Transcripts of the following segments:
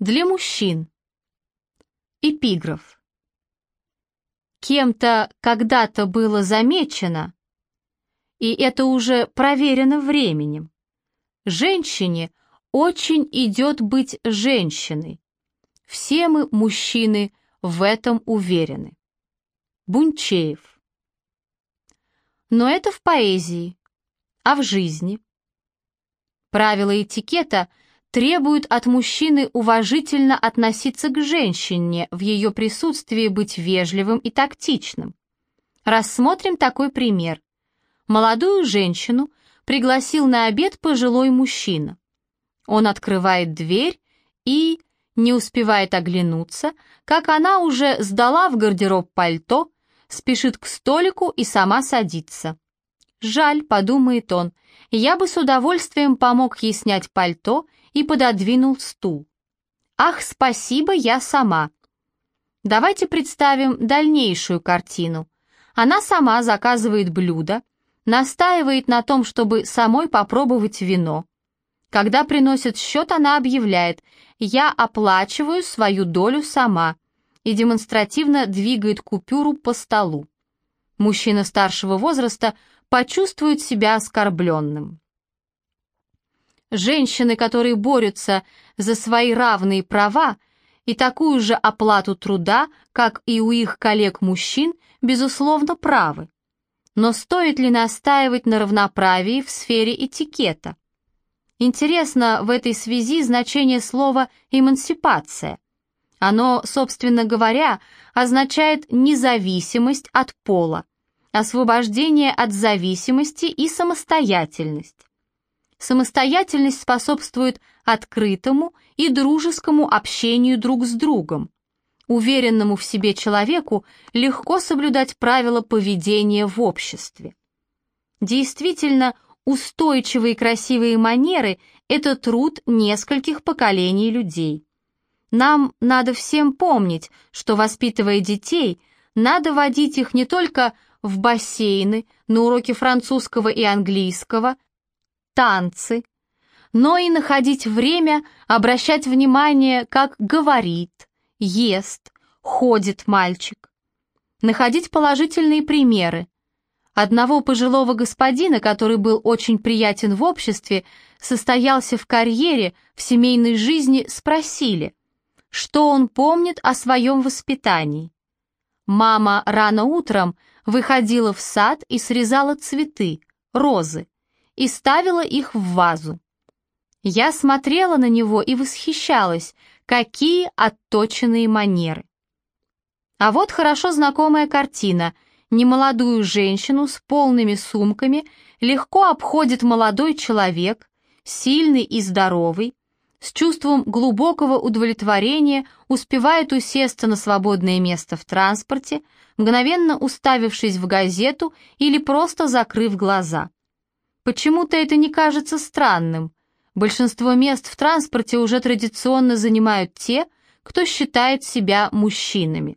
Для мужчин. Эпиграф. Кем-то когда-то было замечено, и это уже проверено временем. Женщине очень идет быть женщиной. Все мы, мужчины, в этом уверены. Бунчеев. Но это в поэзии, а в жизни. Правила этикета требуют от мужчины уважительно относиться к женщине, в ее присутствии быть вежливым и тактичным. Рассмотрим такой пример. Молодую женщину пригласил на обед пожилой мужчина. Он открывает дверь и не успевает оглянуться, как она уже сдала в гардероб пальто, спешит к столику и сама садится. «Жаль», — подумает он, — «я бы с удовольствием помог ей снять пальто и пододвинул стул». «Ах, спасибо, я сама». Давайте представим дальнейшую картину. Она сама заказывает блюдо, настаивает на том, чтобы самой попробовать вино. Когда приносят счет, она объявляет «Я оплачиваю свою долю сама» и демонстративно двигает купюру по столу. Мужчина старшего возраста почувствует себя оскорбленным. Женщины, которые борются за свои равные права и такую же оплату труда, как и у их коллег-мужчин, безусловно, правы. Но стоит ли настаивать на равноправии в сфере этикета? Интересно в этой связи значение слова «эмансипация». Оно, собственно говоря, означает независимость от пола, освобождение от зависимости и самостоятельность. Самостоятельность способствует открытому и дружескому общению друг с другом. Уверенному в себе человеку легко соблюдать правила поведения в обществе. Действительно, устойчивые красивые манеры – это труд нескольких поколений людей. Нам надо всем помнить, что, воспитывая детей, надо водить их не только в бассейны, на уроки французского и английского – танцы, но и находить время обращать внимание, как говорит, ест, ходит мальчик. Находить положительные примеры. Одного пожилого господина, который был очень приятен в обществе, состоялся в карьере, в семейной жизни, спросили, что он помнит о своем воспитании. Мама рано утром выходила в сад и срезала цветы, розы и ставила их в вазу. Я смотрела на него и восхищалась, какие отточенные манеры. А вот хорошо знакомая картина. Немолодую женщину с полными сумками легко обходит молодой человек, сильный и здоровый, с чувством глубокого удовлетворения успевает усесться на свободное место в транспорте, мгновенно уставившись в газету или просто закрыв глаза. Почему-то это не кажется странным. Большинство мест в транспорте уже традиционно занимают те, кто считает себя мужчинами.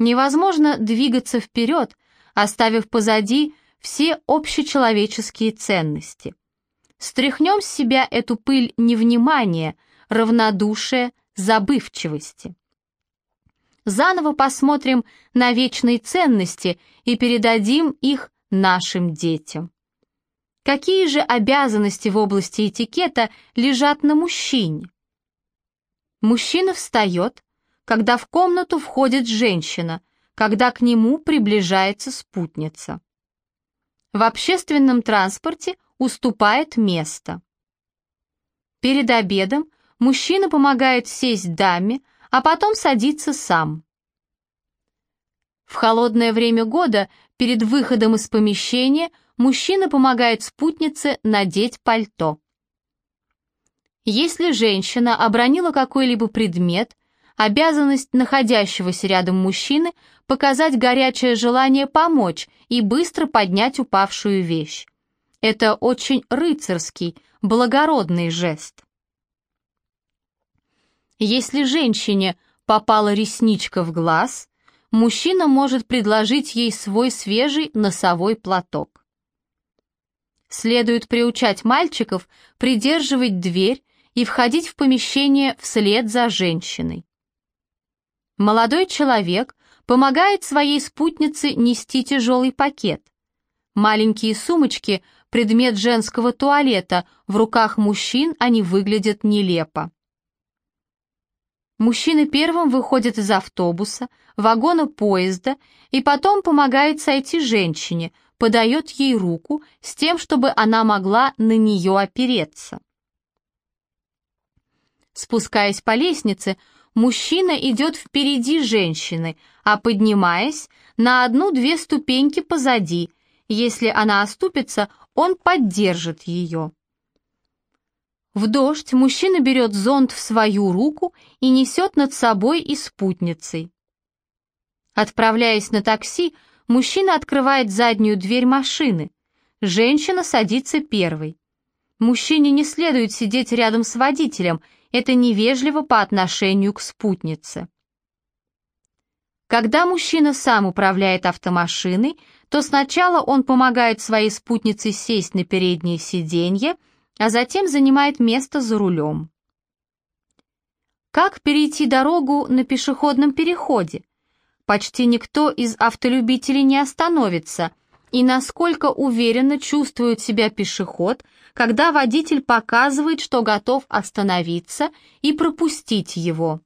Невозможно двигаться вперед, оставив позади все общечеловеческие ценности. Стряхнем с себя эту пыль невнимания, равнодушия, забывчивости. Заново посмотрим на вечные ценности и передадим их нашим детям. Какие же обязанности в области этикета лежат на мужчине? Мужчина встает, когда в комнату входит женщина, когда к нему приближается спутница. В общественном транспорте уступает место. Перед обедом мужчина помогает сесть даме, а потом садится сам. В холодное время года перед выходом из помещения мужчина помогает спутнице надеть пальто. Если женщина обронила какой-либо предмет, обязанность находящегося рядом мужчины показать горячее желание помочь и быстро поднять упавшую вещь. Это очень рыцарский, благородный жест. Если женщине попала ресничка в глаз, мужчина может предложить ей свой свежий носовой платок. Следует приучать мальчиков придерживать дверь и входить в помещение вслед за женщиной. Молодой человек помогает своей спутнице нести тяжелый пакет. Маленькие сумочки – предмет женского туалета, в руках мужчин они выглядят нелепо. Мужчина первым выходит из автобуса, вагона поезда и потом помогает сойти женщине, подает ей руку с тем, чтобы она могла на нее опереться. Спускаясь по лестнице, мужчина идет впереди женщины, а поднимаясь, на одну-две ступеньки позади. Если она оступится, он поддержит ее. В дождь мужчина берет зонт в свою руку и несет над собой и спутницей. Отправляясь на такси, мужчина открывает заднюю дверь машины. Женщина садится первой. Мужчине не следует сидеть рядом с водителем, это невежливо по отношению к спутнице. Когда мужчина сам управляет автомашиной, то сначала он помогает своей спутнице сесть на переднее сиденье, а затем занимает место за рулем. Как перейти дорогу на пешеходном переходе? Почти никто из автолюбителей не остановится, и насколько уверенно чувствует себя пешеход, когда водитель показывает, что готов остановиться и пропустить его.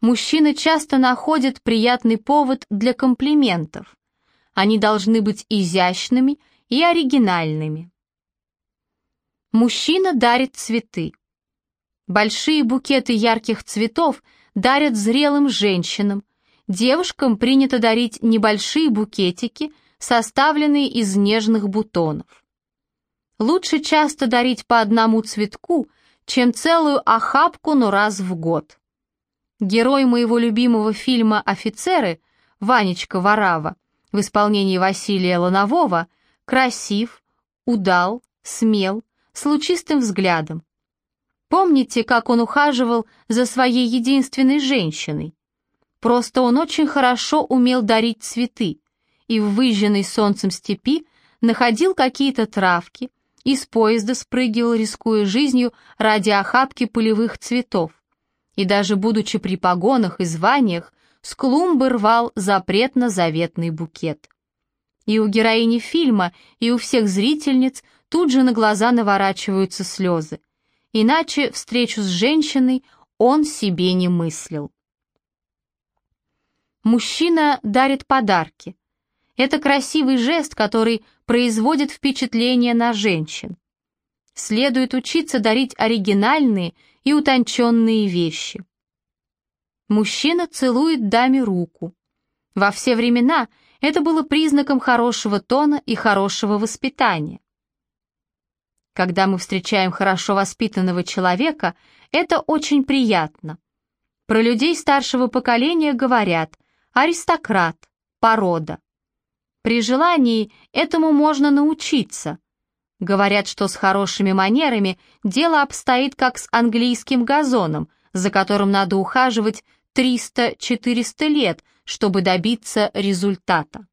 Мужчины часто находят приятный повод для комплиментов. Они должны быть изящными и оригинальными. Мужчина дарит цветы. Большие букеты ярких цветов дарят зрелым женщинам. Девушкам принято дарить небольшие букетики, составленные из нежных бутонов. Лучше часто дарить по одному цветку, чем целую охапку, но раз в год. Герой моего любимого фильма «Офицеры» Ванечка Варава в исполнении Василия Ланового – красив, удал, смел, с лучистым взглядом. Помните, как он ухаживал за своей единственной женщиной? Просто он очень хорошо умел дарить цветы и в выжженной солнцем степи находил какие-то травки, из поезда спрыгивал, рискуя жизнью ради охапки полевых цветов. И даже будучи при погонах и званиях, с клумбы рвал запретно-заветный букет. И у героини фильма, и у всех зрительниц тут же на глаза наворачиваются слезы. Иначе встречу с женщиной он себе не мыслил. Мужчина дарит подарки. Это красивый жест, который производит впечатление на женщин. Следует учиться дарить оригинальные и утонченные вещи. Мужчина целует даме руку. Во все времена это было признаком хорошего тона и хорошего воспитания. Когда мы встречаем хорошо воспитанного человека, это очень приятно. Про людей старшего поколения говорят «аристократ», «порода». При желании этому можно научиться. Говорят, что с хорошими манерами дело обстоит как с английским газоном, за которым надо ухаживать 300-400 лет, чтобы добиться результата.